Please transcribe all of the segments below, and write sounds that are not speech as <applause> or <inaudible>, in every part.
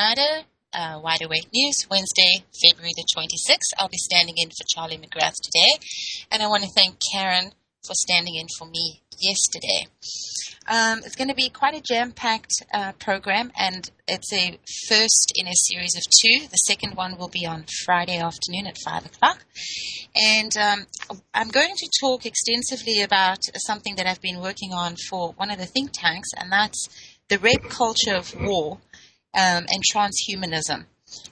Snyder, uh, Wide Awake News, Wednesday, February the 26th. I'll be standing in for Charlie McGrath today, and I want to thank Karen for standing in for me yesterday. Um, it's going to be quite a jam packed uh, program, and it's a first in a series of two. The second one will be on Friday afternoon at 5 o'clock. And um, I'm going to talk extensively about something that I've been working on for one of the think tanks, and that's the rape culture of war um, and transhumanism.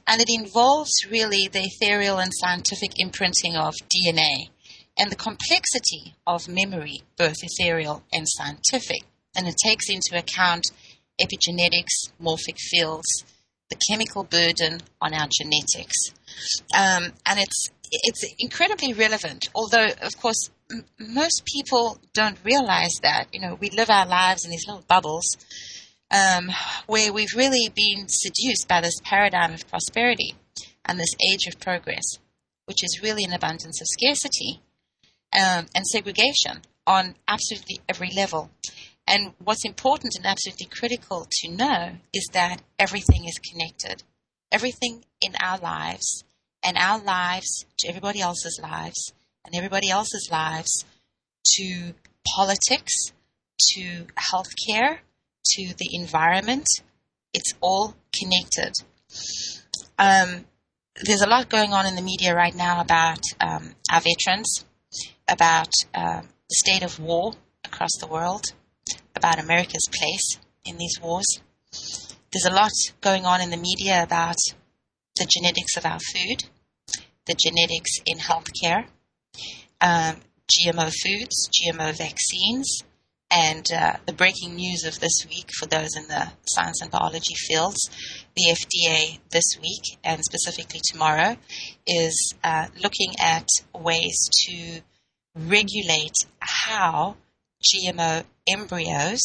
And it involves really the ethereal and scientific imprinting of DNA and the complexity of memory, both ethereal and scientific. And it takes into account epigenetics, morphic fields, the chemical burden on our genetics. Um, and it's, it's incredibly relevant, although, of course, m- most people don't realize that. You know, we live our lives in these little bubbles um, where we've really been seduced by this paradigm of prosperity and this age of progress, which is really an abundance of scarcity um, and segregation on absolutely every level. And what's important and absolutely critical to know is that everything is connected. Everything in our lives and our lives to everybody else's lives and everybody else's lives to politics, to healthcare, to the environment. It's all connected. Um, there's a lot going on in the media right now about um, our veterans, about uh, the state of war across the world, about America's place in these wars. There's a lot going on in the media about the genetics of our food, the genetics in healthcare, um, GMO foods, GMO vaccines, and uh, the breaking news of this week for those in the science and biology fields, the FDA this week and specifically tomorrow is uh, looking at ways to regulate how GMO embryos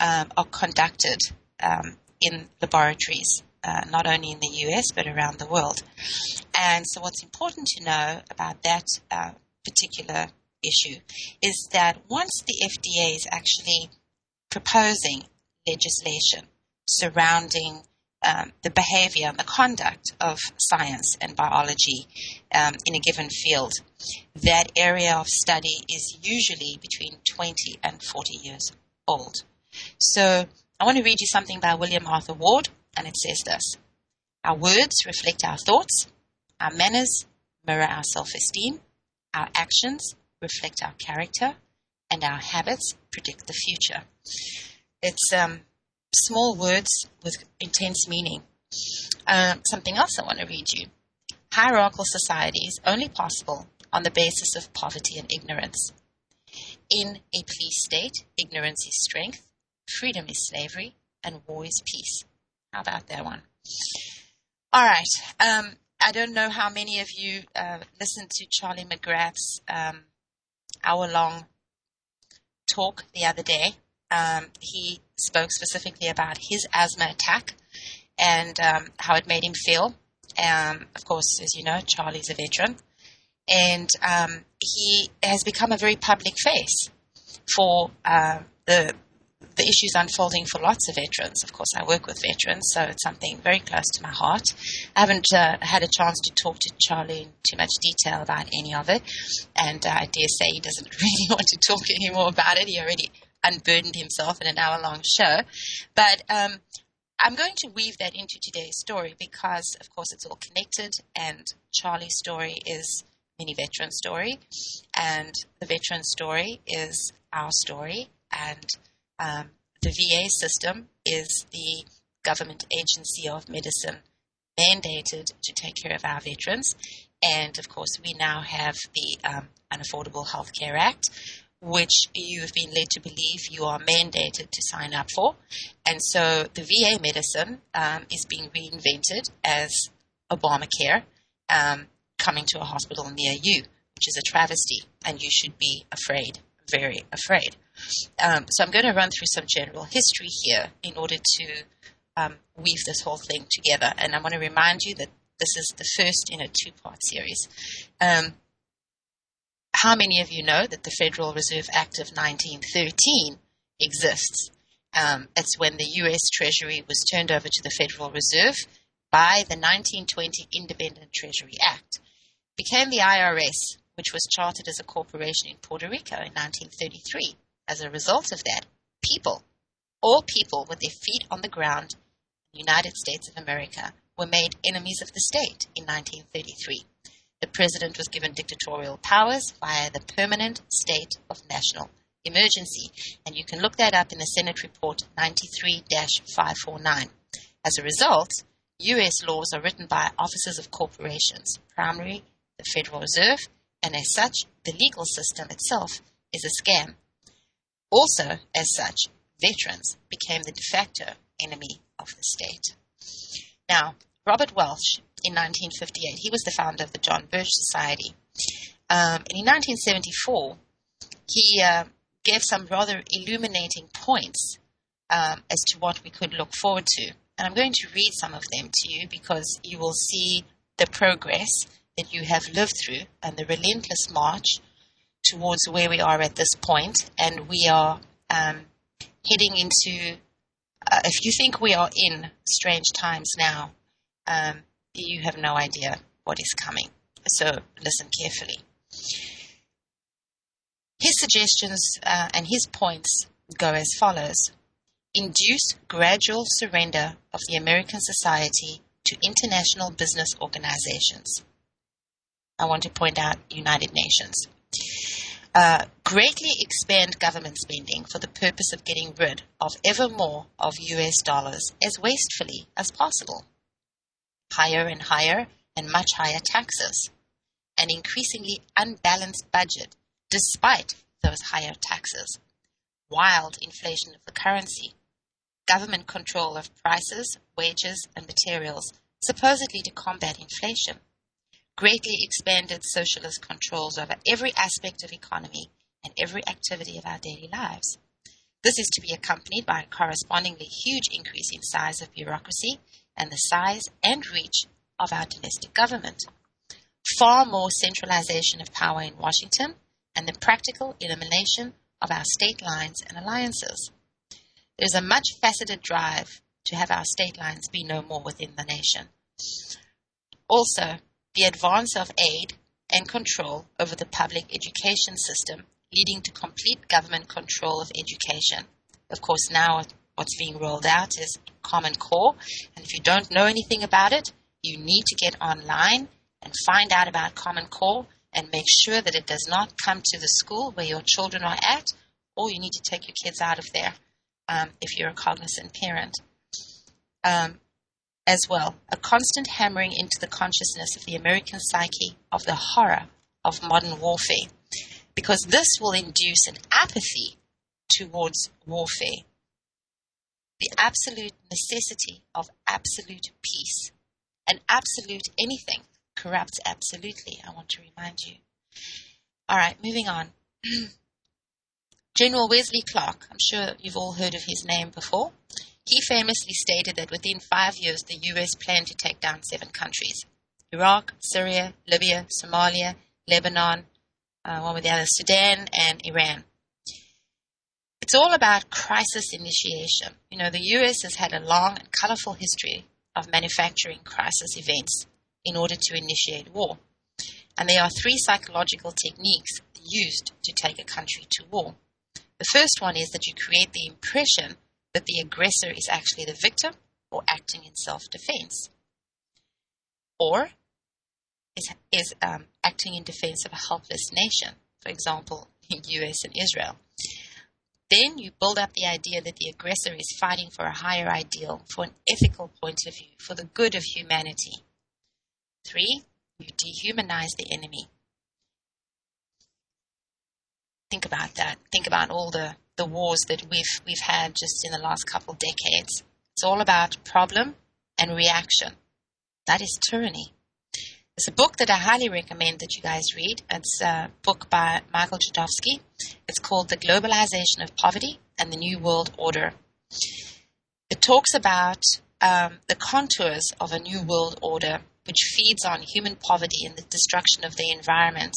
um, are conducted um, in laboratories, uh, not only in the US but around the world. And so, what's important to know about that uh, particular issue is that once the FDA is actually proposing legislation surrounding um, the behavior and the conduct of science and biology um, in a given field, that area of study is usually between 20 and 40 years old. So I want to read you something by William Arthur Ward, and it says this Our words reflect our thoughts, our manners mirror our self esteem, our actions reflect our character, and our habits predict the future. It's um, small words with intense meaning. Uh, something else I want to read you. Hierarchical societies only possible on the basis of poverty and ignorance. In a police state, ignorance is strength, freedom is slavery, and war is peace. How about that one? All right. Um, I don't know how many of you uh, listened to Charlie McGrath's um, hour long talk the other day. Um, he spoke specifically about his asthma attack and um, how it made him feel. Um, of course, as you know, Charlie's a veteran, and um, he has become a very public face for uh, the the issues unfolding for lots of veterans. Of course, I work with veterans, so it's something very close to my heart. I haven't uh, had a chance to talk to Charlie in too much detail about any of it, and uh, I dare say he doesn't <laughs> really want to talk anymore about it. He already unburdened himself in an hour long show. But um, I'm going to weave that into today's story because, of course, it's all connected, and Charlie's story is many veteran story, and the veteran story is our story, and um, the VA system is the government agency of medicine mandated to take care of our veterans. And of course, we now have the um, Unaffordable Health Care Act, which you have been led to believe you are mandated to sign up for. And so the VA medicine um, is being reinvented as Obamacare um, coming to a hospital near you, which is a travesty, and you should be afraid, very afraid. Um, so I'm going to run through some general history here in order to um, weave this whole thing together. And I want to remind you that this is the first in a two part series. Um, how many of you know that the Federal Reserve Act of 1913 exists? Um, it's when the U.S. Treasury was turned over to the Federal Reserve by the 1920 Independent Treasury Act. Became the IRS, which was chartered as a corporation in Puerto Rico in 1933. As a result of that, people, all people with their feet on the ground in the United States of America, were made enemies of the state in 1933. The president was given dictatorial powers via the permanent state of national emergency. And you can look that up in the Senate Report 93 549. As a result, U.S. laws are written by officers of corporations, primarily the Federal Reserve, and as such, the legal system itself is a scam. Also, as such, veterans became the de facto enemy of the state. Now, Robert Welch, in 1958, he was the founder of the John Birch Society. Um, and in 1974, he uh, gave some rather illuminating points um, as to what we could look forward to. And I'm going to read some of them to you because you will see the progress that you have lived through and the relentless march towards where we are at this. And we are um, heading into, uh, if you think we are in strange times now, um, you have no idea what is coming. So listen carefully. His suggestions uh, and his points go as follows Induce gradual surrender of the American society to international business organizations. I want to point out United Nations. Uh, greatly expand government spending for the purpose of getting rid of ever more of US dollars as wastefully as possible. Higher and higher and much higher taxes. An increasingly unbalanced budget despite those higher taxes. Wild inflation of the currency. Government control of prices, wages, and materials, supposedly to combat inflation greatly expanded socialist controls over every aspect of economy and every activity of our daily lives. This is to be accompanied by a correspondingly huge increase in size of bureaucracy and the size and reach of our domestic government. Far more centralization of power in Washington and the practical elimination of our state lines and alliances. There's a much faceted drive to have our state lines be no more within the nation. Also, the advance of aid and control over the public education system, leading to complete government control of education. Of course, now what's being rolled out is Common Core, and if you don't know anything about it, you need to get online and find out about Common Core and make sure that it does not come to the school where your children are at, or you need to take your kids out of there um, if you're a cognizant parent. Um, as well, a constant hammering into the consciousness of the American psyche of the horror of modern warfare, because this will induce an apathy towards warfare. The absolute necessity of absolute peace. And absolute anything corrupts absolutely, I want to remind you. All right, moving on. <clears throat> General Wesley Clark, I'm sure you've all heard of his name before. He famously stated that within five years the US planned to take down seven countries Iraq, Syria, Libya, Somalia, Lebanon, uh, one with the other, Sudan, and Iran. It's all about crisis initiation. You know, the US has had a long and colorful history of manufacturing crisis events in order to initiate war. And there are three psychological techniques used to take a country to war. The first one is that you create the impression that the aggressor is actually the victim or acting in self defense, or is, is um, acting in defense of a helpless nation, for example, in US and Israel. Then you build up the idea that the aggressor is fighting for a higher ideal, for an ethical point of view, for the good of humanity. Three, you dehumanize the enemy. Think about that. Think about all the the wars that we've we've had just in the last couple decades. It's all about problem and reaction. That is tyranny. It's a book that I highly recommend that you guys read. It's a book by Michael Chodowski. It's called The Globalization of Poverty and the New World Order. It talks about um, the contours of a new world order which feeds on human poverty and the destruction of the environment.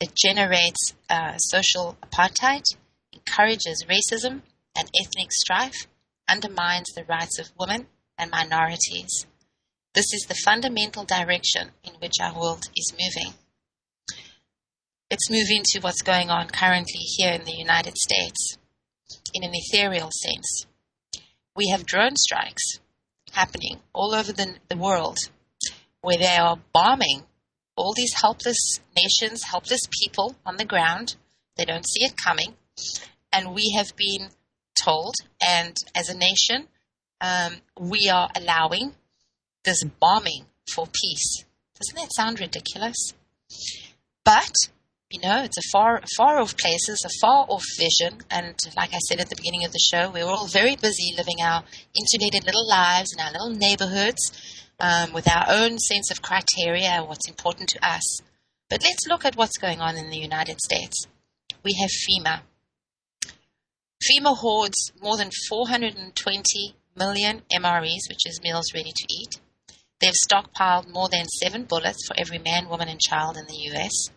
It generates uh, social apartheid encourages racism and ethnic strife undermines the rights of women and minorities. This is the fundamental direction in which our world is moving. It's moving to what's going on currently here in the United States in an ethereal sense. We have drone strikes happening all over the, the world where they are bombing all these helpless nations, helpless people on the ground. They don't see it coming. And we have been told, and as a nation, um, we are allowing this bombing for peace. Doesn't that sound ridiculous? But you know, it's a far, far off places, a far off vision. And like I said at the beginning of the show, we're all very busy living our insulated little lives in our little neighborhoods um, with our own sense of criteria, what's important to us. But let's look at what's going on in the United States. We have FEMA. FEMA hoards more than 420 million MREs, which is meals ready to eat. They've stockpiled more than seven bullets for every man, woman, and child in the US.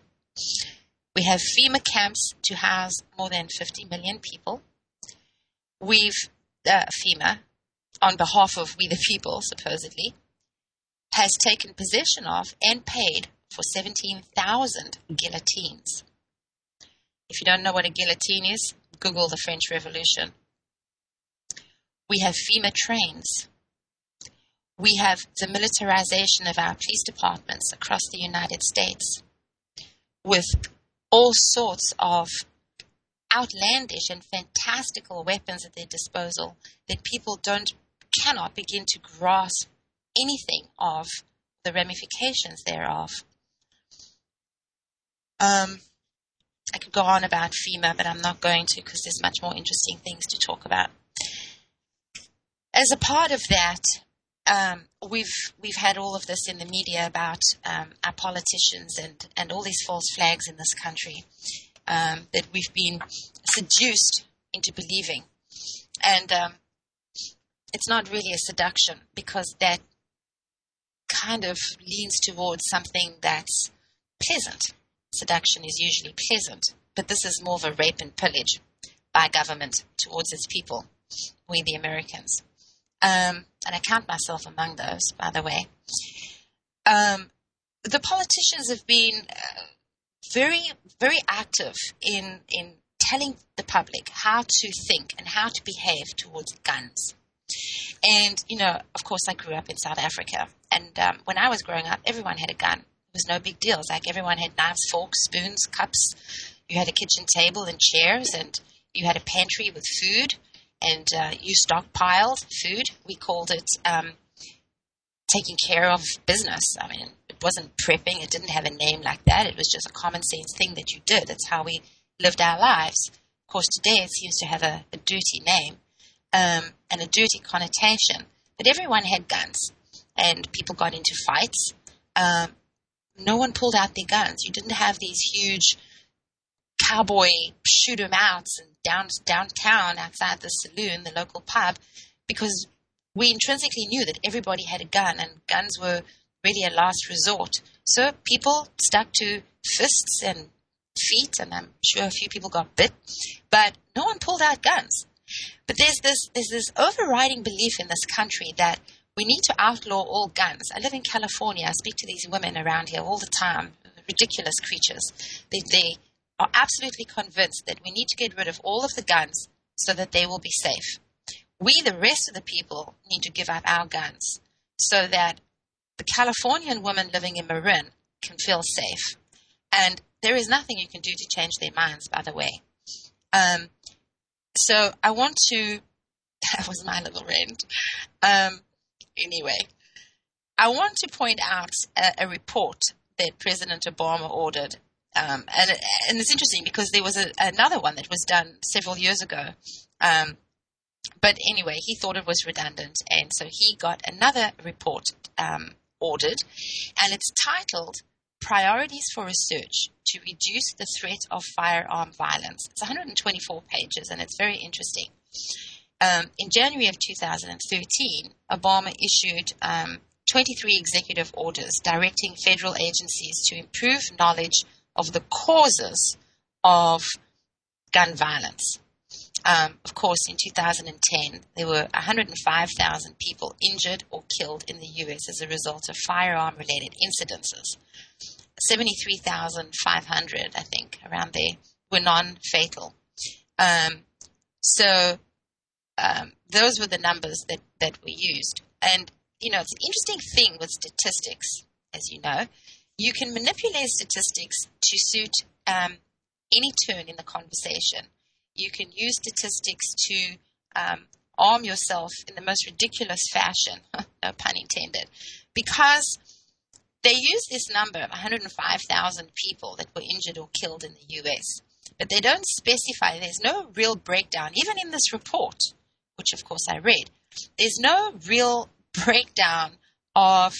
We have FEMA camps to house more than 50 million people. We've, uh, FEMA, on behalf of we the people, supposedly, has taken possession of and paid for 17,000 guillotines. If you don't know what a guillotine is, Google the French Revolution. We have FEMA trains. We have the militarization of our police departments across the United States with all sorts of outlandish and fantastical weapons at their disposal that people don't cannot begin to grasp anything of the ramifications thereof. Um, I could go on about FEMA, but I'm not going to because there's much more interesting things to talk about. As a part of that, um, we've we've had all of this in the media about um, our politicians and and all these false flags in this country um, that we've been seduced into believing, and um, it's not really a seduction because that kind of leans towards something that's pleasant. Seduction is usually pleasant, but this is more of a rape and pillage by government towards its people, we the Americans um, and I count myself among those, by the way. Um, the politicians have been uh, very, very active in in telling the public how to think and how to behave towards guns. And you know, of course, I grew up in South Africa, and um, when I was growing up, everyone had a gun. It was no big deal. It's like everyone had knives, forks, spoons, cups. You had a kitchen table and chairs, and you had a pantry with food and uh, you stockpiled food. We called it um, taking care of business. I mean, it wasn't prepping, it didn't have a name like that. It was just a common sense thing that you did. That's how we lived our lives. Of course, today it seems to have a, a dirty name um, and a dirty connotation. But everyone had guns, and people got into fights. Um, no one pulled out their guns. You didn't have these huge cowboy shoot 'em outs and down downtown outside the saloon, the local pub, because we intrinsically knew that everybody had a gun and guns were really a last resort. So people stuck to fists and feet, and I'm sure a few people got bit, but no one pulled out guns. But there's this there's this overriding belief in this country that we need to outlaw all guns. I live in California. I speak to these women around here all the time. Ridiculous creatures. They they are absolutely convinced that we need to get rid of all of the guns so that they will be safe. We, the rest of the people, need to give up our guns so that the Californian woman living in Marin can feel safe. And there is nothing you can do to change their minds, by the way. Um, so I want to, <laughs> that was my little rant. Um, anyway, I want to point out a, a report that President Obama ordered um, and and it's interesting because there was a, another one that was done several years ago. Um, but anyway, he thought it was redundant, and so he got another report um, ordered, and it's titled "Priorities for Research to Reduce the Threat of Firearm Violence." It's 124 pages, and it's very interesting. Um, in January of 2013, Obama issued um, 23 executive orders directing federal agencies to improve knowledge of the causes of gun violence. Um, of course, in 2010, there were 105,000 people injured or killed in the US as a result of firearm related incidences. 73,500, I think, around there, were non fatal. Um, so um, those were the numbers that, that were used. And, you know, it's an interesting thing with statistics, as you know. You can manipulate statistics to suit um, any turn in the conversation. You can use statistics to um, arm yourself in the most ridiculous fashion, <laughs> no pun intended, because they use this number of 105,000 people that were injured or killed in the US, but they don't specify, there's no real breakdown, even in this report, which of course I read, there's no real breakdown of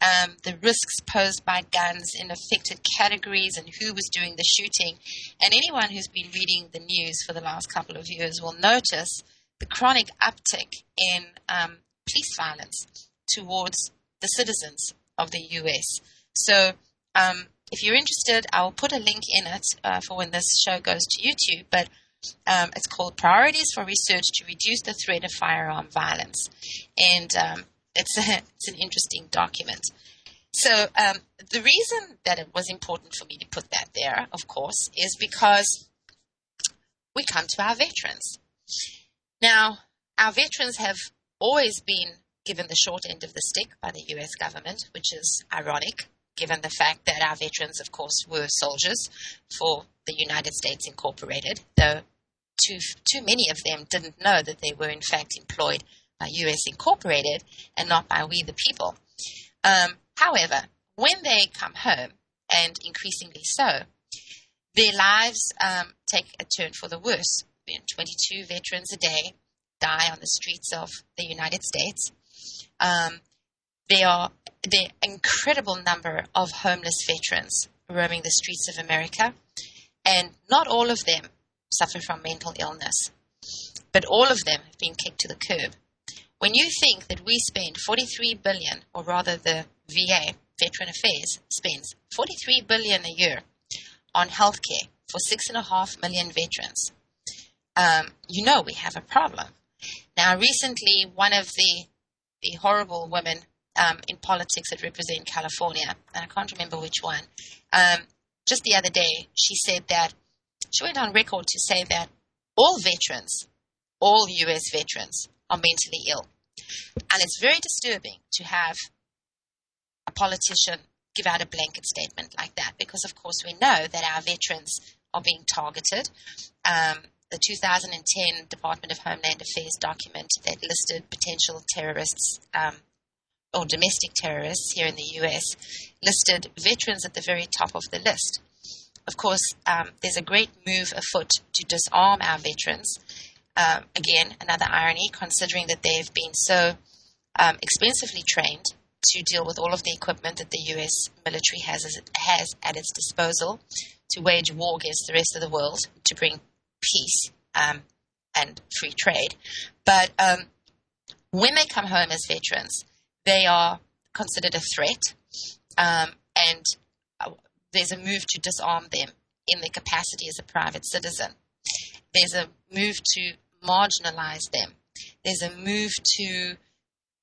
um, the risks posed by guns in affected categories and who was doing the shooting. And anyone who's been reading the news for the last couple of years will notice the chronic uptick in um, police violence towards the citizens of the US. So, um, if you're interested, I'll put a link in it uh, for when this show goes to YouTube. But um, it's called Priorities for Research to Reduce the Threat of Firearm Violence. And um, it's, a, <laughs> it's an interesting document. So um, the reason that it was important for me to put that there, of course, is because we come to our veterans. Now, our veterans have always been given the short end of the stick by the US government, which is ironic given the fact that our veterans, of course, were soldiers for the United States Incorporated, though too, too many of them didn't know that they were, in fact, employed by US Incorporated and not by we the people. Um, however, when they come home, and increasingly so, their lives um, take a turn for the worse. 22 veterans a day die on the streets of the United States. Um, there are the incredible number of homeless veterans roaming the streets of America, and not all of them suffer from mental illness, but all of them have been kicked to the curb. When you think that we spend 43 billion, or rather the VA, Veteran Affairs, spends 43 billion a year on healthcare for six and a half million veterans, um, you know we have a problem. Now, recently, one of the the horrible women um, in politics that represent California, and I can't remember which one, um, just the other day, she said that she went on record to say that all veterans, all US veterans, are mentally ill. And it's very disturbing to have a politician give out a blanket statement like that because, of course, we know that our veterans are being targeted. Um, the 2010 Department of Homeland Affairs document that listed potential terrorists um, or domestic terrorists here in the US listed veterans at the very top of the list. Of course, um, there's a great move afoot to disarm our veterans um, again, another irony, considering that they've been so um, expensively trained to deal with all of the equipment that the U.S. military has has at its disposal to wage war against the rest of the world to bring peace um, and free trade. But um, when they come home as veterans, they are considered a threat, um, and uh, there's a move to disarm them in their capacity as a private citizen. There's a move to marginalize them. There's a move to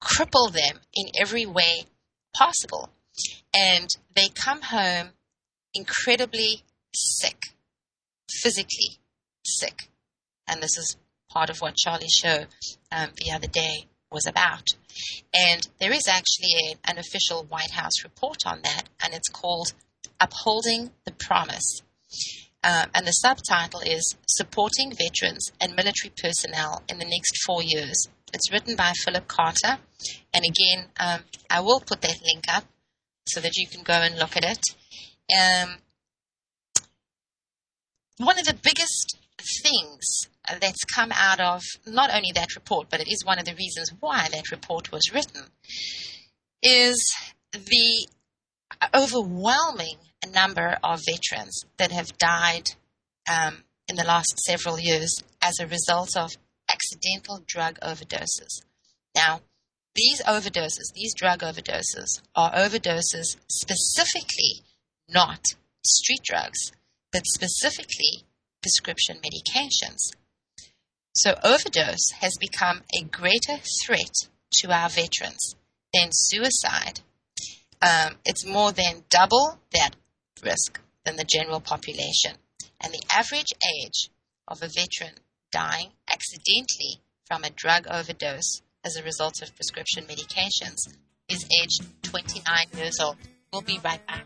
cripple them in every way possible. And they come home incredibly sick, physically sick. And this is part of what Charlie's show um, the other day was about. And there is actually a, an official White House report on that, and it's called Upholding the Promise. Um, and the subtitle is Supporting Veterans and Military Personnel in the Next Four Years. It's written by Philip Carter. And again, um, I will put that link up so that you can go and look at it. Um, one of the biggest things that's come out of not only that report, but it is one of the reasons why that report was written, is the overwhelming number of veterans that have died um, in the last several years as a result of accidental drug overdoses. Now, these overdoses, these drug overdoses, are overdoses specifically not street drugs, but specifically prescription medications. So overdose has become a greater threat to our veterans than suicide. Um, it's more than double that risk than the general population. And the average age of a veteran dying accidentally from a drug overdose as a result of prescription medications is aged 29 years old. We'll be right back.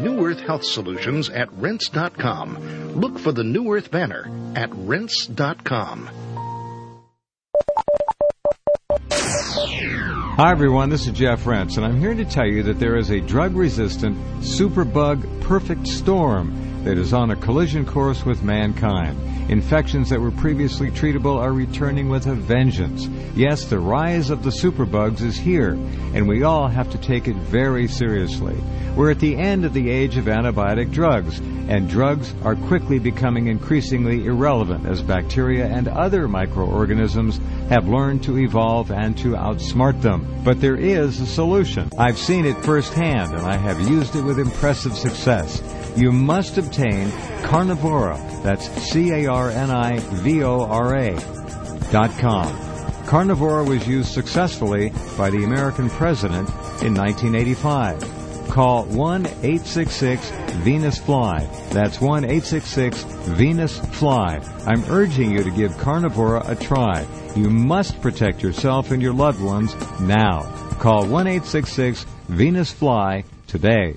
New Earth Health Solutions at rense.com. Look for the New Earth banner at rense.com. Hi everyone, this is Jeff Rense, and I'm here to tell you that there is a drug-resistant superbug perfect storm that is on a collision course with mankind. Infections that were previously treatable are returning with a vengeance. Yes, the rise of the superbugs is here, and we all have to take it very seriously. We're at the end of the age of antibiotic drugs, and drugs are quickly becoming increasingly irrelevant as bacteria and other microorganisms have learned to evolve and to outsmart them. But there is a solution. I've seen it firsthand, and I have used it with impressive success you must obtain Carnivora. That's C-A-R-N-I-V-O-R-A dot com. Carnivora was used successfully by the American president in 1985. Call 1-866-VENUS-FLY. That's 1-866-VENUS-FLY. I'm urging you to give Carnivora a try. You must protect yourself and your loved ones now. Call 1-866-VENUS-FLY today.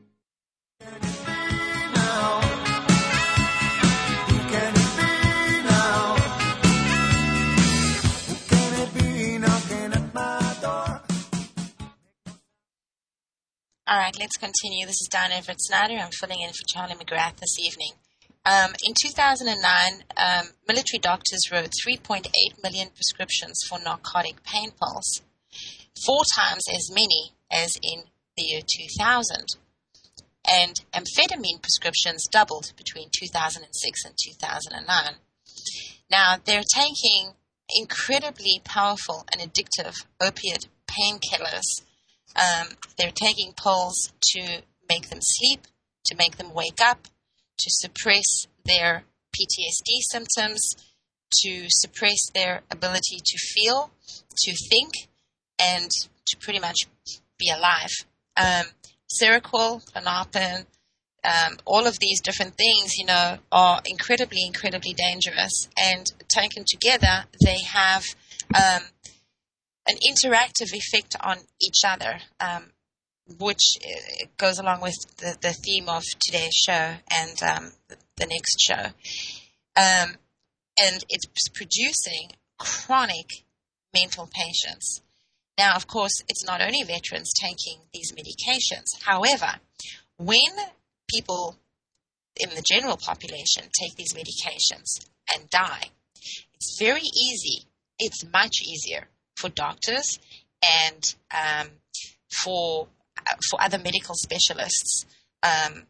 All right, let's continue. This is Diane Everett Snyder. I'm filling in for Charlie McGrath this evening. Um, in 2009, um, military doctors wrote 3.8 million prescriptions for narcotic pain pills, four times as many as in the year 2000. And amphetamine prescriptions doubled between 2006 and 2009. Now, they're taking incredibly powerful and addictive opiate painkillers um, they're taking pills to make them sleep, to make them wake up, to suppress their PTSD symptoms, to suppress their ability to feel, to think, and to pretty much be alive. Um, Seroquel, um, all of these different things, you know, are incredibly, incredibly dangerous. And taken together, they have um, an interactive effect on each other, um, which uh, goes along with the, the, theme of today's show and um, the next show. Um, and it's producing chronic mental patients. Now, of course, it's not only veterans taking these medications. However, when people in the general population take these medications and die, it's very easy, it's much easier for doctors and um, for, for other medical specialists, um,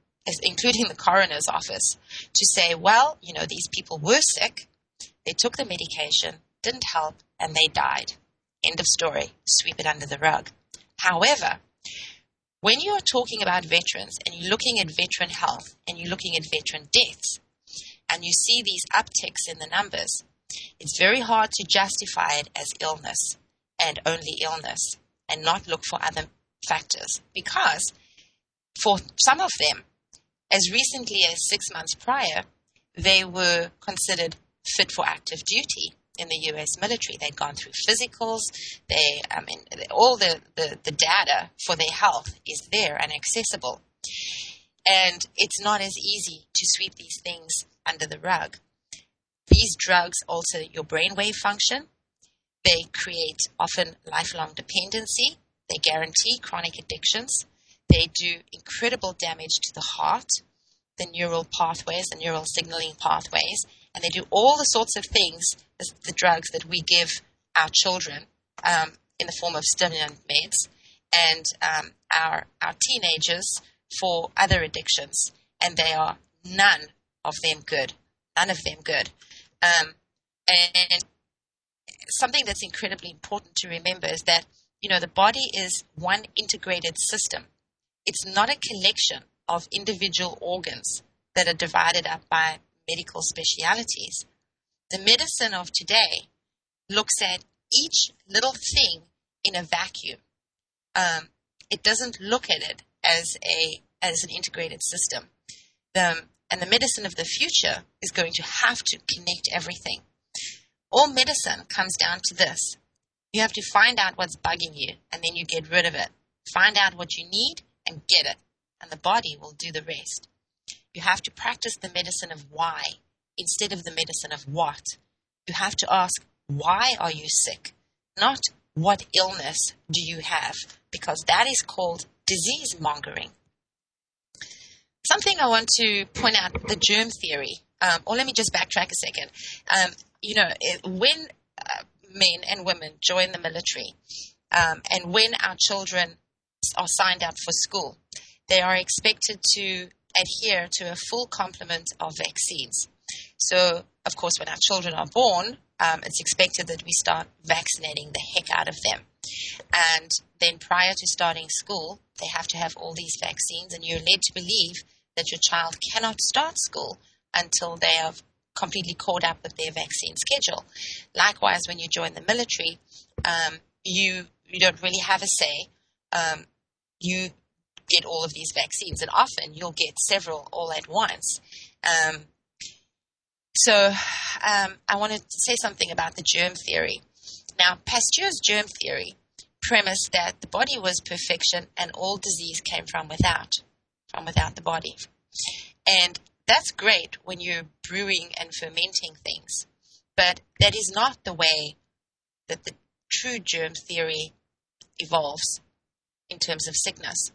including the coroner's office, to say, well, you know, these people were sick, they took the medication, didn't help, and they died. End of story. Sweep it under the rug. However, when you are talking about veterans and you're looking at veteran health and you're looking at veteran deaths, and you see these upticks in the numbers, it's very hard to justify it as illness and only illness and not look for other factors because for some of them, as recently as six months prior, they were considered fit for active duty in the U.S. military. They'd gone through physicals. They, I mean, all the, the, the data for their health is there and accessible. And it's not as easy to sweep these things under the rug. These drugs alter your brainwave function. They create often lifelong dependency. They guarantee chronic addictions. They do incredible damage to the heart, the neural pathways, the neural signaling pathways, and they do all the sorts of things, the, the drugs that we give our children um, in the form of stimulant meds, and um, our our teenagers for other addictions, and they are none of them good, none of them good. Um, and something that's incredibly important to remember is that you know the body is one integrated system. It's not a collection of individual organs that are divided up by medical specialities. The medicine of today looks at each little thing in a vacuum. Um, it doesn't look at it as a as an integrated system. The, and the medicine of the future is going to have to connect everything. All medicine comes down to this. You have to find out what's bugging you and then you get rid of it. Find out what you need and get it, and the body will do the rest. You have to practice the medicine of why instead of the medicine of what. You have to ask, why are you sick? Not what illness do you have? Because that is called disease mongering. Something I want to point out the germ theory, um, or let me just backtrack a second. Um, you know, it, when uh, men and women join the military, um, and when our children are signed up for school, they are expected to adhere to a full complement of vaccines. So, of course, when our children are born, um, it's expected that we start vaccinating the heck out of them. And then prior to starting school, they have to have all these vaccines, and you're led to believe that your child cannot start school until they have completely caught up with their vaccine schedule. Likewise, when you join the military, um, you you don't really have a say. Um, you get all of these vaccines, and often you'll get several all at once. Um, so, um, I want to say something about the germ theory. Now, Pasteur's germ theory premised that the body was perfection and all disease came from without, from without the body. And that's great when you're brewing and fermenting things, but that is not the way that the true germ theory evolves in terms of sickness.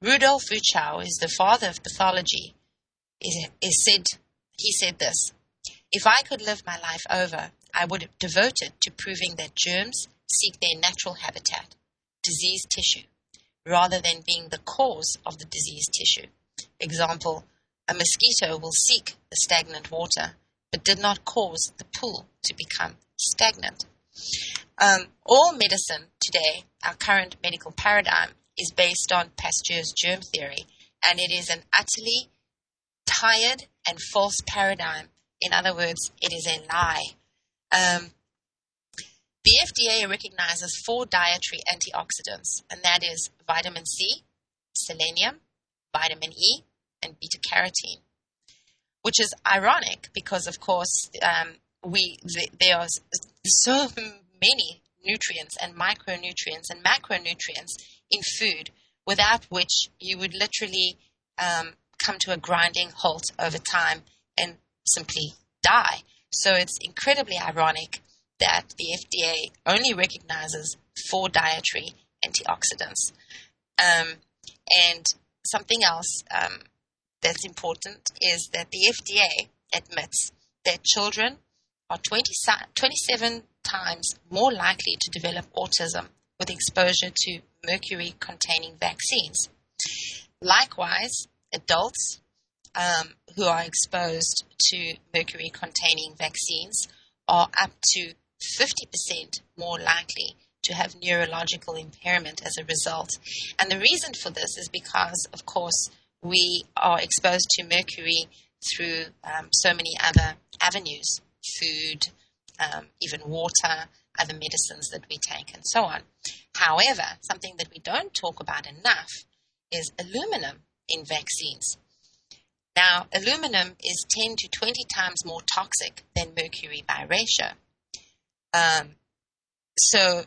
Rudolf Virchow is the father of pathology. Is, is said he said this: If I could live my life over, I would devote it to proving that germs seek their natural habitat, diseased tissue, rather than being the cause of the diseased tissue. Example: A mosquito will seek the stagnant water, but did not cause the pool to become stagnant. Um, all medicine today, our current medical paradigm, is based on Pasteur's germ theory, and it is an utterly tired and false paradigm. In other words, it is a lie. Um, The FDA recognizes four dietary antioxidants, and that is vitamin C, selenium, vitamin E, and beta carotene. Which is ironic because, of course, um, we there are so many nutrients and micronutrients and macronutrients in food without which you would literally um, come to a grinding halt over time and simply die. So it's incredibly ironic that the FDA only recognizes four dietary antioxidants. Um, and something else um, that's important is that the FDA admits that children are 20, 27 times more likely to develop autism with exposure to mercury containing vaccines. Likewise, adults um, who are exposed to mercury containing vaccines are up to 50% more likely to have neurological impairment as a result. And the reason for this is because, of course, we are exposed to mercury through um, so many other avenues food, um, even water, other medicines that we take, and so on. However, something that we don't talk about enough is aluminum in vaccines. Now, aluminum is 10 to 20 times more toxic than mercury by ratio. Um, so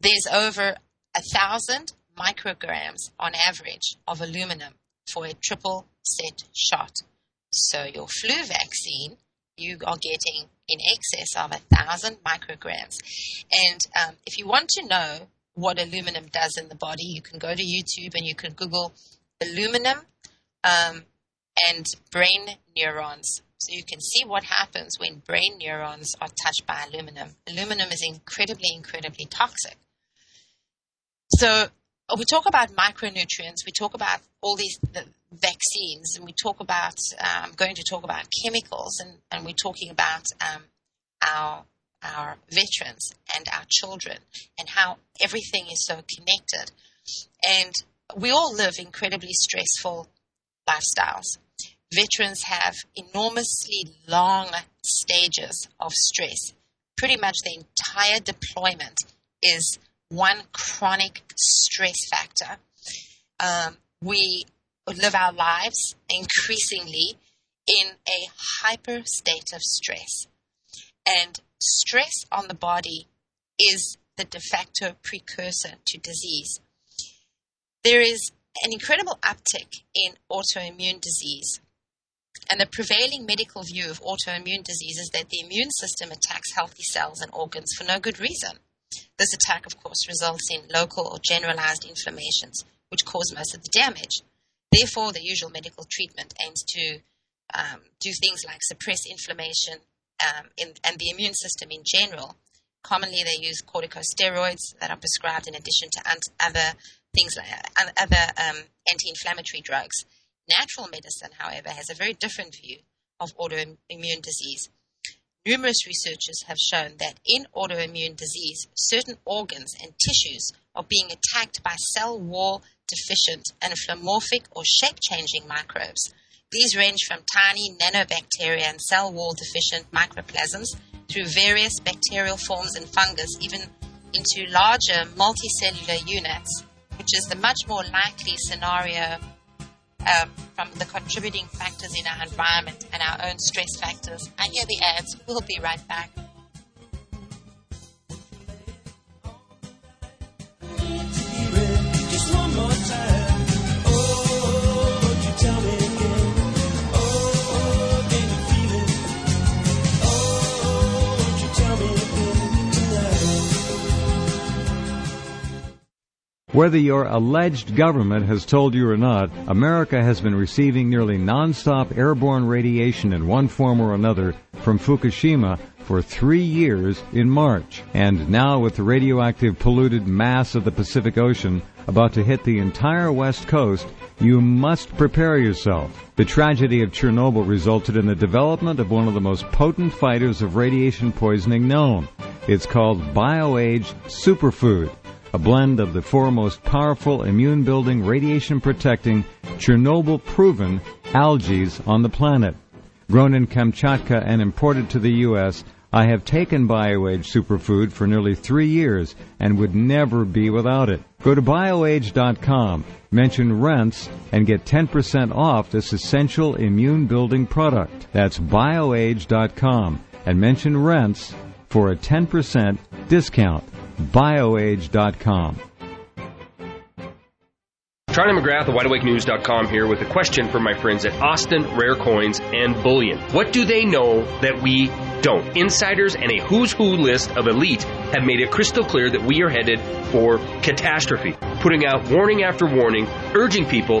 there's over a thousand micrograms on average of aluminum for a triple set shot. So your flu vaccine, you are getting in excess of a thousand micrograms. And um, if you want to know what aluminum does in the body, you can go to YouTube and you can Google aluminum um, and brain neurons. So you can see what happens when brain neurons are touched by aluminum. Aluminum is incredibly, incredibly toxic. So we talk about micronutrients, we talk about all these the vaccines, and we talk about, I'm going to talk about chemicals, and, and we're talking about um, our our veterans and our children and how everything is so connected. And we all live incredibly stressful lifestyles veterans have enormously long stages of stress. Pretty much the entire deployment is one chronic stress factor. Um, we live our lives increasingly in a hyper state of stress. And stress on the body is the de facto precursor to disease. There is an incredible uptick in autoimmune disease and the prevailing medical view of autoimmune disease is that the immune system attacks healthy cells and organs for no good reason. This attack, of course, results in local or generalized inflammations, which cause most of the damage. Therefore, the usual medical treatment aims to um, do things like suppress inflammation um, in, and the immune system in general. Commonly, they use corticosteroids that are prescribed in addition to other things like other um, anti-inflammatory drugs. Natural medicine, however, has a very different view of autoimmune disease. Numerous researchers have shown that in autoimmune disease, certain organs and tissues are being attacked by cell wall deficient anaplasmorphic or shape changing microbes. These range from tiny nanobacteria and cell wall deficient mycoplasms through various bacterial forms and fungus, even into larger multicellular units, which is the much more likely scenario um, from the contributing factors in our environment and our own stress factors. I hear the ads. We'll be right back. Just one more time. Whether your alleged government has told you or not, America has been receiving nearly nonstop airborne radiation in one form or another from Fukushima for three years in March. And now with the radioactive polluted mass of the Pacific Ocean about to hit the entire west coast, you must prepare yourself. The tragedy of Chernobyl resulted in the development of one of the most potent fighters of radiation poisoning known. It's called BioAge Superfood a blend of the four most powerful immune building, radiation protecting, Chernobyl proven algae on the planet. Grown in Kamchatka and imported to the U.S., I have taken BioAge Superfood for nearly three years and would never be without it. Go to bioage.com, mention Rense, and get 10% off this essential immune building product. That's bioage.com and mention Rense for a 10% discount. bioage.com. Charlie McGrath of WideAwakeNews.com here with a question from my friends at Austin Rare Coins and Bullion. What do they know that we don't? Insiders and a who's who list of elite have made it crystal clear that we are headed for catastrophe, putting out warning after warning, urging people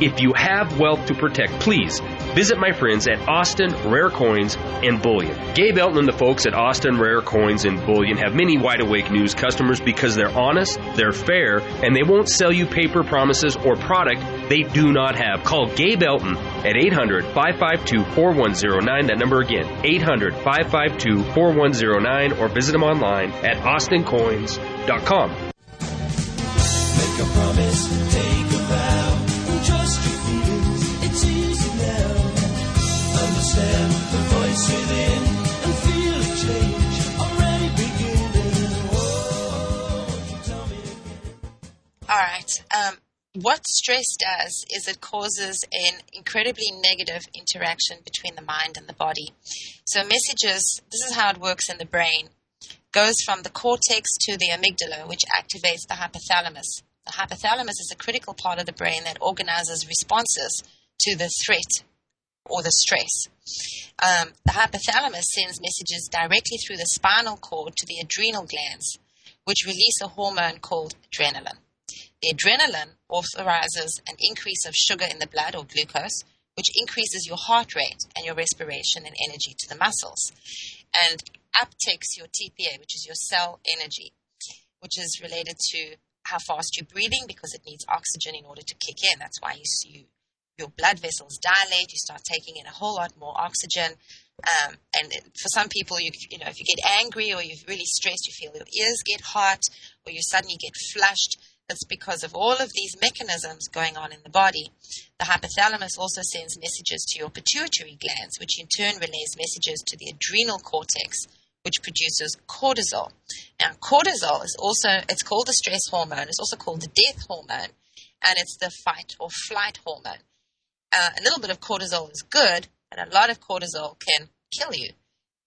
If you have wealth to protect, please visit my friends at Austin Rare Coins and Bullion. Gabe Elton and the folks at Austin Rare Coins and Bullion have many wide awake news customers because they're honest, they're fair, and they won't sell you paper promises or product they do not have. Call Gabe Elton at 800 552 4109. That number again, 800 552 4109, or visit them online at austincoins.com. All right. Um, what stress does is it causes an incredibly negative interaction between the mind and the body. So messages, this is how it works in the brain, goes from the cortex to the amygdala, which activates the hypothalamus. The hypothalamus is a critical part of the brain that organizes responses to the threat or the stress. Um, the hypothalamus sends messages directly through the spinal cord to the adrenal glands, which release a hormone called adrenaline. The adrenaline authorizes an increase of sugar in the blood or glucose, which increases your heart rate and your respiration and energy to the muscles, and uptakes your TPA, which is your cell energy, which is related to how fast you're breathing because it needs oxygen in order to kick in. That's why you, you your blood vessels dilate. You start taking in a whole lot more oxygen. Um, and for some people, you you know, if you get angry or you're really stressed, you feel your ears get hot or you suddenly get flushed. That's because of all of these mechanisms going on in the body. The hypothalamus also sends messages to your pituitary glands, which in turn relays messages to the adrenal cortex, which produces cortisol. Now, cortisol is also, it's called the stress hormone. It's also called the death hormone, and it's the fight or flight hormone. Uh, a little bit of cortisol is good, and a lot of cortisol can kill you.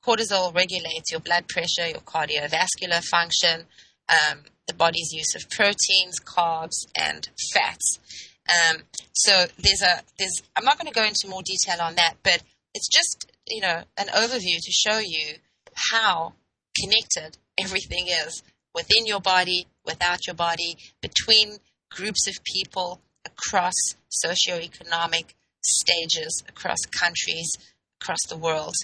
Cortisol regulates your blood pressure, your cardiovascular function, um, the body's use of proteins, carbs, and fats. Um, so there's a there's I'm not going to go into more detail on that, but it's just you know an overview to show you how connected everything is within your body, without your body, between groups of people across socioeconomic stages, across countries, across the world.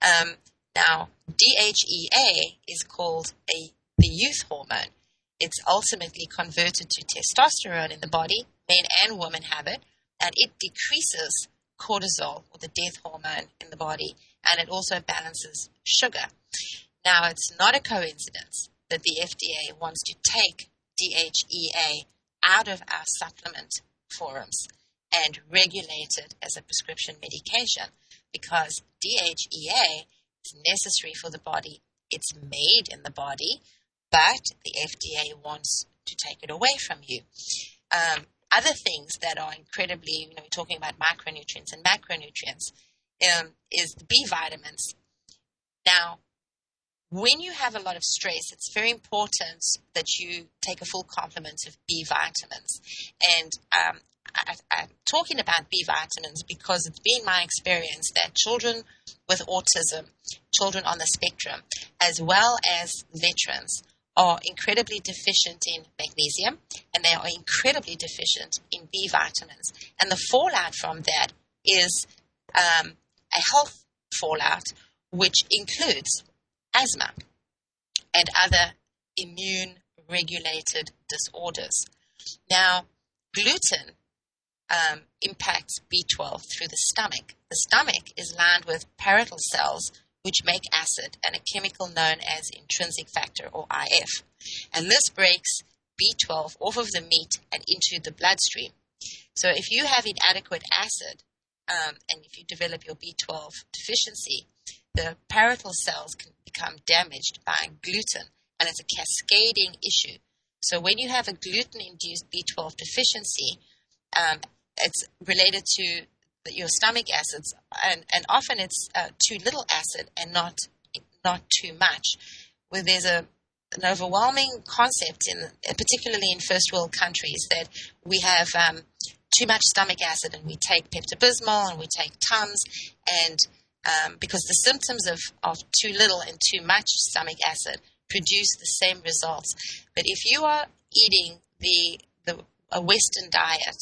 Um, now, DHEA is called a the youth hormone. It's ultimately converted to testosterone in the body. Men and women have it, and it decreases cortisol or the death hormone in the body, and it also balances sugar. Now, it's not a coincidence that the FDA wants to take DHEA out of our supplement forums and regulate it as a prescription medication because DHEA is necessary for the body. It's made in the body, but the FDA wants to take it away from you. Um, other things that are incredibly, you know, we're talking about micronutrients and macronutrients, um, is the B vitamins. Now, when you have a lot of stress, it's very important that you take a full complement of B vitamins. And um, Talking about B vitamins because it's been my experience that children with autism, children on the spectrum, as well as veterans, are incredibly deficient in magnesium and they are incredibly deficient in B vitamins. And the fallout from that is um, a health fallout, which includes asthma. and other immune regulated disorders. Now, gluten um, impacts B12 through the stomach. The stomach is lined with parietal cells which make acid and a chemical known as intrinsic factor or IF. And this breaks B12 off of the meat and into the bloodstream. So if you have inadequate acid um, and if you develop your B12 deficiency, the parietal cells can become damaged by gluten and it's a cascading issue. So when you have a gluten induced B12 deficiency, um, it's related to your stomach acids, and, and often it's uh, too little acid and not not too much. Where there's a an overwhelming concept in, particularly in first world countries, that we have um, too much stomach acid and we take Pepto Bismol and we take Tums, and um, because the symptoms of, of too little and too much stomach acid produce the same results. But if you are eating the, the a Western diet,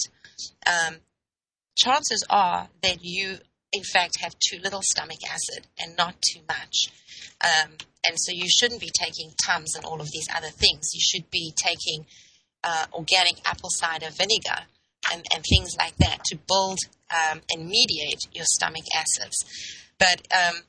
um, chances are that you, in fact, have too little stomach acid and not too much. Um, and so you shouldn't be taking Tums and all of these other things. You should be taking uh, organic apple cider vinegar and, and things like that to build um, and mediate your stomach acids. But um,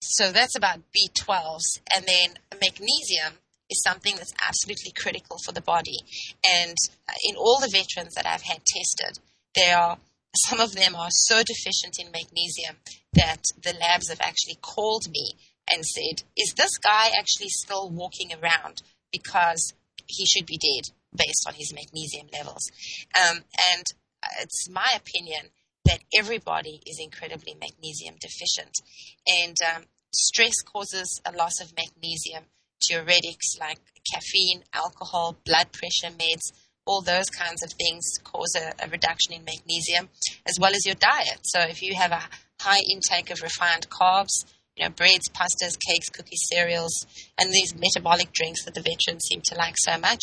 so that's about B12s. And then magnesium is something that's absolutely critical for the body. And uh, in all the veterans that I've had tested, they are some of them are so deficient in magnesium that the labs have actually called me and said, "Is this guy actually still walking around because he should be dead based on his magnesium levels?" Um, and it's my opinion that everybody is incredibly magnesium deficient, and um, stress causes a loss of magnesium. Diuretics like caffeine, alcohol, blood pressure meds all those kinds of things cause a, a, reduction in magnesium, as well as your diet. So if you have a high intake of refined carbs, you know, breads, pastas, cakes, cookies, cereals, and these metabolic drinks that the veterans seem to like so much,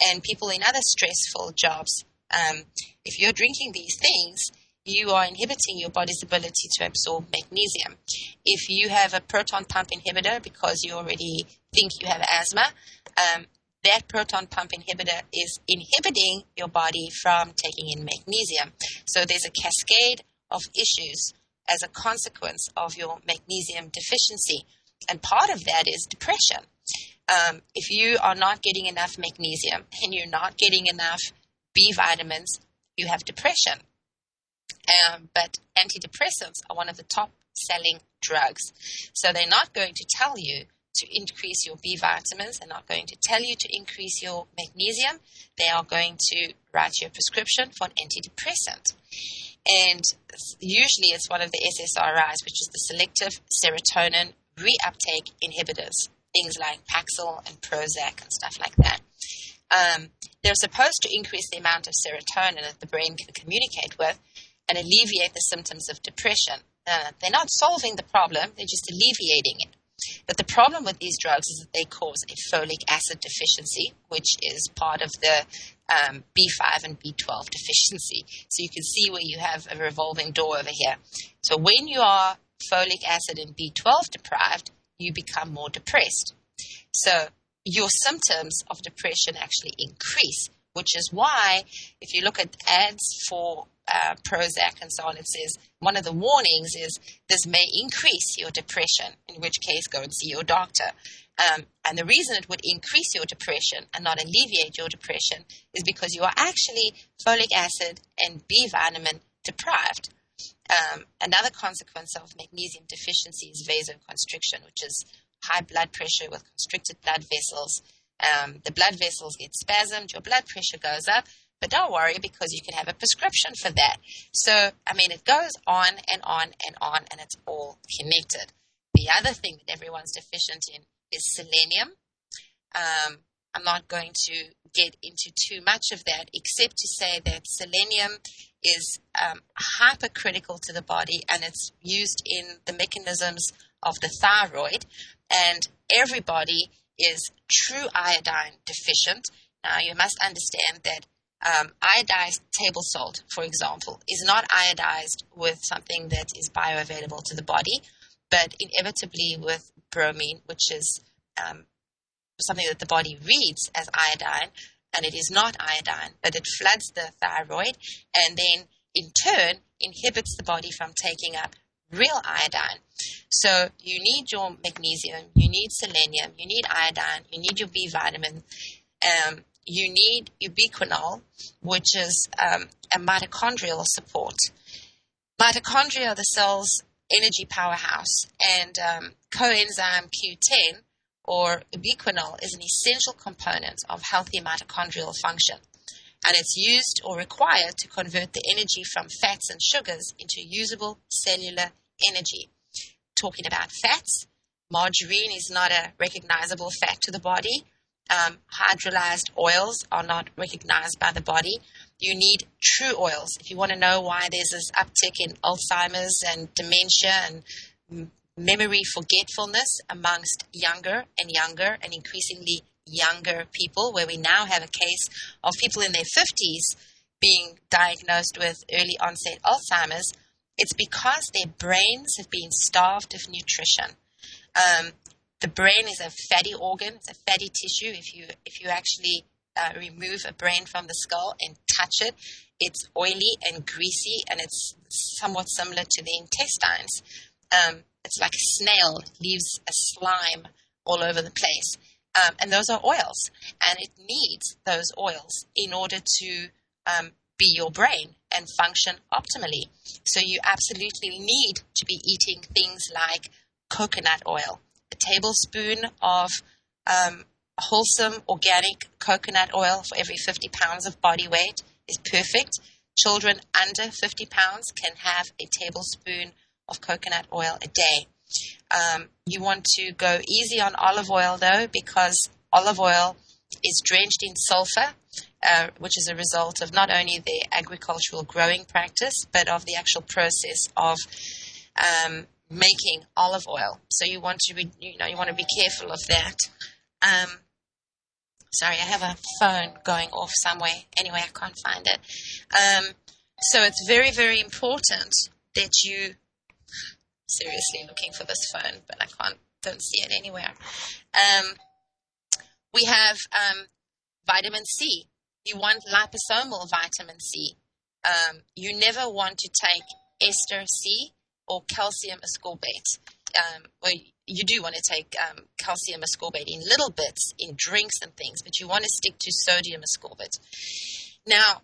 and people in other stressful jobs, um, if you're drinking these things, you are inhibiting your body's ability to absorb magnesium. If you have a proton pump inhibitor because you already think you have asthma, um, that proton pump inhibitor is inhibiting your body from taking in magnesium. So there's a cascade of issues as a consequence of your magnesium deficiency. And part of that is depression. Um, if you are not getting enough magnesium and you're not getting enough B vitamins, you have depression. Um, but antidepressants are one of the top selling drugs. So they're not going to tell you to increase your B vitamins. They're not going to tell you to increase your magnesium. They are going to write you a prescription for an antidepressant. And usually it's one of the SSRIs, which is the selective serotonin reuptake inhibitors, things like Paxil and Prozac and stuff like that. Um, they're supposed to increase the amount of serotonin that the brain can communicate with and alleviate the symptoms of depression. Uh, they're not solving the problem, they're just alleviating it. But the problem with these drugs is that they cause a folic acid deficiency, which is part of the um, B5 and B12 deficiency. So you can see where you have a revolving door over here. So when you are folic acid and B12 deprived, you become more depressed. So your symptoms of depression actually increase, which is why if you look at ads for uh, Prozac and so on, it says one of the warnings is this may increase your depression, in which case go and see your doctor. Um, and the reason it would increase your depression and not alleviate your depression is because you are actually folic acid and B vitamin deprived. Um, another consequence of magnesium deficiency is vasoconstriction, which is high blood pressure with constricted blood vessels. Um, the blood vessels get spasmed, your blood pressure goes up, but don't worry because you can have a prescription for that. So, I mean, it goes on and on and on, and it's all connected. The other thing that everyone's deficient in is selenium. Um, I'm not going to get into too much of that, except to say that selenium is um, hypercritical to the body and it's used in the mechanisms of the thyroid. And everybody is true iodine deficient. Now, you must understand that um, iodized table salt, for example, is not iodized with something that is bioavailable to the body, but inevitably with bromine, which is um, something that the body reads as iodine, and it is not iodine, but it floods the thyroid and then in turn inhibits the body from taking up real iodine. So you need your magnesium, you need selenium, you need iodine, you need your B vitamin, um, you need ubiquinol, which is um, a mitochondrial support. Mitochondria are the cell's energy powerhouse, and um, coenzyme Q10 or ubiquinol is an essential component of healthy mitochondrial function. And it's used or required to convert the energy from fats and sugars into usable cellular energy. Talking about fats, margarine is not a recognizable fat to the body. Um, hydrolyzed oils are not recognized by the body. You need true oils. If you want to know why there's this uptick in Alzheimer's and dementia and memory forgetfulness amongst younger and younger and increasingly younger people, where we now have a case of people in their 50s being diagnosed with early onset Alzheimer's, it's because their brains have been starved of nutrition. Um, the brain is a fatty organ, it's a fatty tissue. If you if you actually uh, remove a brain from the skull and touch it, it's oily and greasy, and it's somewhat similar to the intestines. Um, it's like a snail leaves a slime all over the place. Um, and those are oils, and it needs those oils in order to um, be your brain and function optimally. So you absolutely need to be eating things like coconut oil. A tablespoon of um, wholesome organic coconut oil for every 50 pounds of body weight is perfect. Children under 50 pounds can have a tablespoon of coconut oil a day. Um, you want to go easy on olive oil though, because olive oil is drenched in sulfur, uh, which is a result of not only the agricultural growing practice, but of the actual process of um, making olive oil. So you want to be, you know, you want to be careful of that. Um, sorry, I have a phone going off somewhere. Anyway, I can't find it. Um, so it's very, very important that you seriously looking for this phone, but I can't, don't see it anywhere. Um, we have um, vitamin C. You want liposomal vitamin C. Um, you never want to take ester C or calcium ascorbate. Um, well, you do want to take um, calcium ascorbate in little bits in drinks and things, but you want to stick to sodium ascorbate. Now,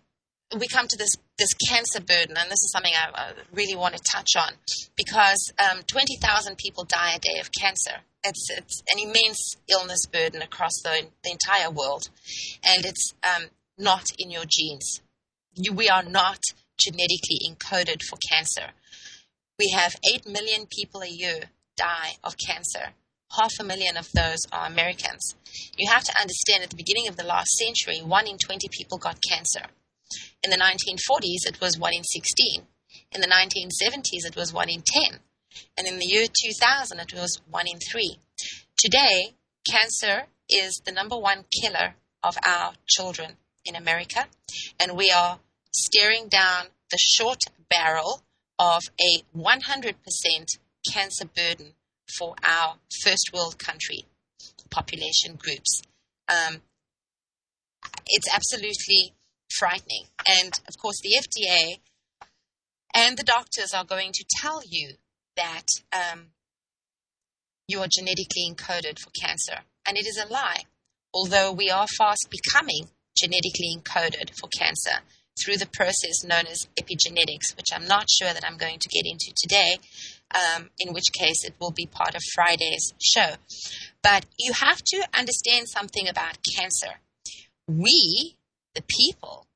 we come to this this cancer burden, and this is something I, really want to touch on because um, 20,000 people die a day of cancer. It's, it's an immense illness burden across the, the entire world, and it's um, not in your genes. You, we are not genetically encoded for cancer. We have 8 million people a year die of cancer. Half a million of those are Americans. You have to understand at the beginning of the last century, 1 in 20 people got cancer. In the 1940s, it was 1 in 16. In the 1970s, it was 1 in 10. And in the year 2000, it was 1 in 3. Today, cancer is the number one killer of our children in America, and we are staring down the short barrel of a 100% cancer burden for our first world country population groups. Um, it's absolutely frightening. And of course, the FDA and the doctors are going to tell you that um, you are genetically encoded for cancer. And it is a lie. Although we are fast becoming genetically encoded for cancer through the process known as epigenetics, which I'm not sure that I'm going to get into today, um, in which case it will be part of Friday's show. But you have to understand something about cancer. We, the people,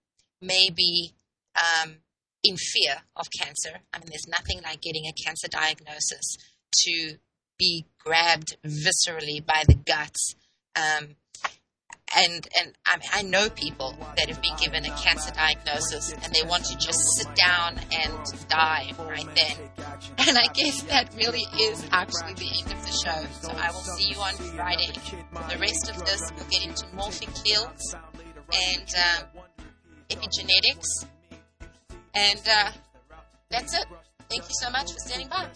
may be um, in fear of cancer. I mean, there's nothing like getting a cancer diagnosis to be grabbed viscerally by the guts. Um, and and I, I, know people that have been given a cancer diagnosis and they want to just sit down and die right then. <laughs> And I guess that really is actually the end of the show. So I will see you on Friday. The rest of this, we'll get into morphic fields and um, epigenetics. And uh, that's it. Thank you so much for standing by.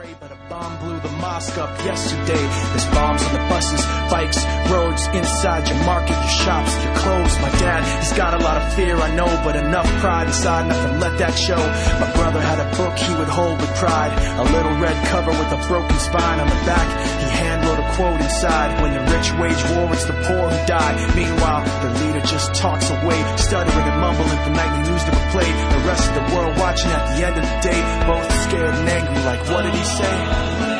But a bomb blew the mosque up yesterday. There's bombs on the buses, bikes, roads, inside your market, your shops, your clothes. My dad, he's got a lot of fear, I know, but enough pride inside, nothing let that show. My brother had a book he would hold with pride. A little red cover with a broken spine on the back. He hand wrote a quote inside. When the rich wage war, it's the poor who die. Meanwhile, the leader just talks away, stuttering and mumbling the nightly news that were played. The rest of the world watching at the end of the day, both scared and angry, like what did he say?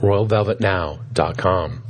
RoyalVelvetNow.com.